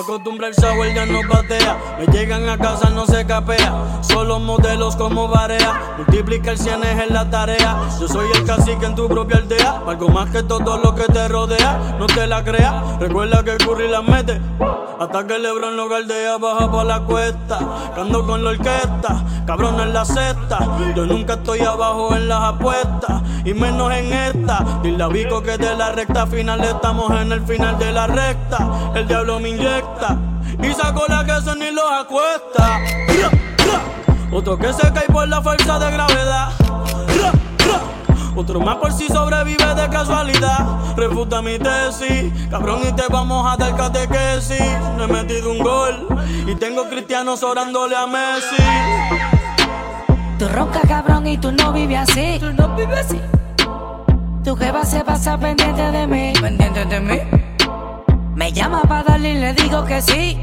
No acostumbra el sour, ya no patea. Me llegan a casa, no se capea. Solo modelos como Barea. Multiplica el cienes en la tarea. Yo soy el cacique en tu propia aldea. Algo más que todo lo que te rodea. No te la creas. Recuerda que Curry la mete. Hasta que Lebron lo galdea, baja pa' la cuesta. Cando con la orquesta, cabrón en la cesta. Yo nunca estoy abajo en las apuestas. Y menos en esta. Y la bico que de la recta final estamos en el final de la recta. El diablo me inyecta. Y saco la que se ni los acuesta. Otro que se cae por la fuerza de gravedad. Otro más por si sobrevive de casualidad. Refuta mi tesis, cabrón, y te vamos a dar catequesis. No he metido un gol y tengo cristianos orándole a Messi. Tú ronca cabrón y tú no vives así. Tú no vives así. Tu jeva se pasa pendiente de mí. Pendiente de mí. Me llama para darle y le digo que sí.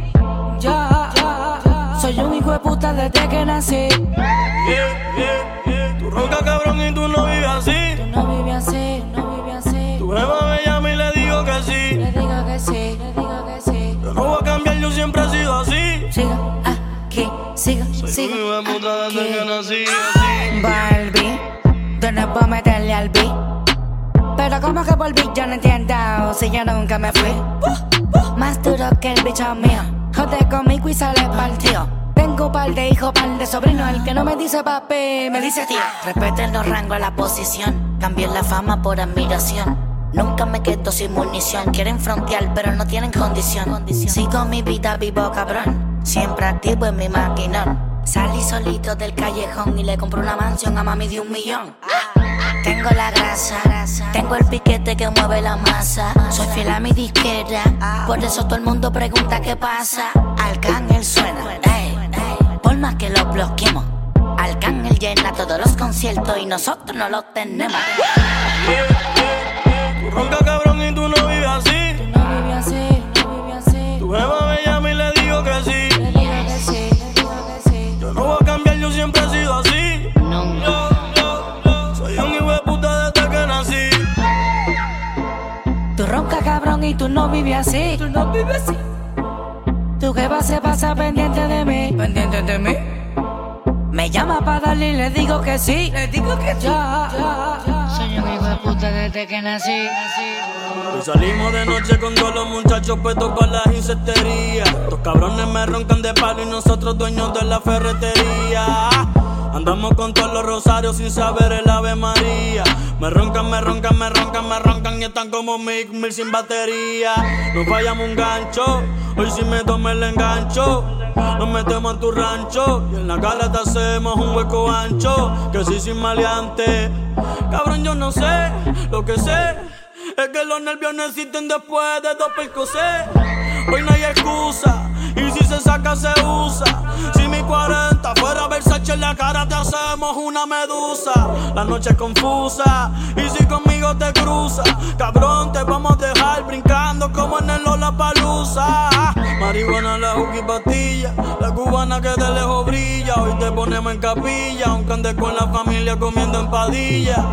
Ya, soy un hijo de puta desde que nací. Yeah, yeah, yeah. Tú ronca cabrón y tú no vives así. Tú no vives así, no vives así. Tu jeva me llama y le digo que sí. Le digo que sí, le digo que sí. Yo no voy a cambiar, yo siempre he sido así. Siga aquí, siga, Soy un siga. hijo de puta desde que nací. Así. Barbie, tú no puedo meterle al beat. Pero como que volví, yo no entiendo si yo nunca me fui. Más que el bicho mío. Jode conmigo y sale partido. Tengo un par de hijos, par de sobrinos. El que no me dice papi, me dice tío. Respeten los rangos, la posición. Cambié la fama por admiración. Nunca me quedo sin munición. Quieren frontear, pero no tienen condición. Sigo mi vida vivo, cabrón. Siempre activo en mi maquinón. Salí solito del callejón y le compré una mansión a mami de un millón. Tengo la grasa, tengo el piquete que mueve la masa. Soy fiel a mi disquera, por eso todo el mundo pregunta qué pasa. Arcángel suena, por más que lo bloqueemos. Arcángel llena todos los conciertos y nosotros no los tenemos. Tú cabrón y tú no vives y tú no vives así. Tú no vives así. Tu jeva se pasa pendiente de mí. Pendiente de mí. Me llama para darle y le digo que sí. Le digo que sí. Ya, ya, ya. Soy un hijo de puta desde que nací. Salimos de noche con todos los muchachos puestos para las insecterías. Los cabrones me roncan de palo y nosotros dueños de la ferretería. Andamos con todos los rosarios sin saber el Ave María. Me roncan, me roncan, me roncan, me roncan y están como Mick Mill sin batería. Nos fallamos un gancho, hoy si me tomo el engancho. Nos metemos en tu rancho y en la cara te hacemos un hueco ancho. Que sí, sin maleante. Cabrón, yo no sé, lo que sé es que los nervios no después de dos percocés. Hoy no hay excusa. Se saca, se usa. Si mi 40 fuera Versace en la cara, te hacemos una medusa. La noche es confusa. Y si conmigo te cruza, cabrón, te vamos a dejar brincando como en el Lollapalooza. Marihuana, la juca pastilla. La cubana que de lejos brilla. Hoy te ponemos en capilla. Aunque andes con la familia comiendo empadilla.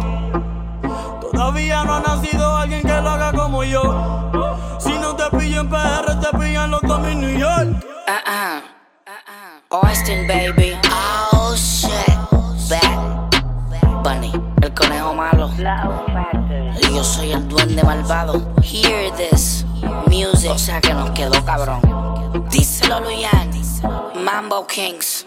Todavía no ha nacido alguien que lo haga como yo. Si no te pillo en PR, te pillan los dos en New York. Uh-uh. Austin, baby. Oh, shit. Back. Bunny, el conejo malo. Y yo soy el duende malvado. Hear this. Music. O sea que nos quedó cabrón. Díselo, Luyan. Mambo Kings.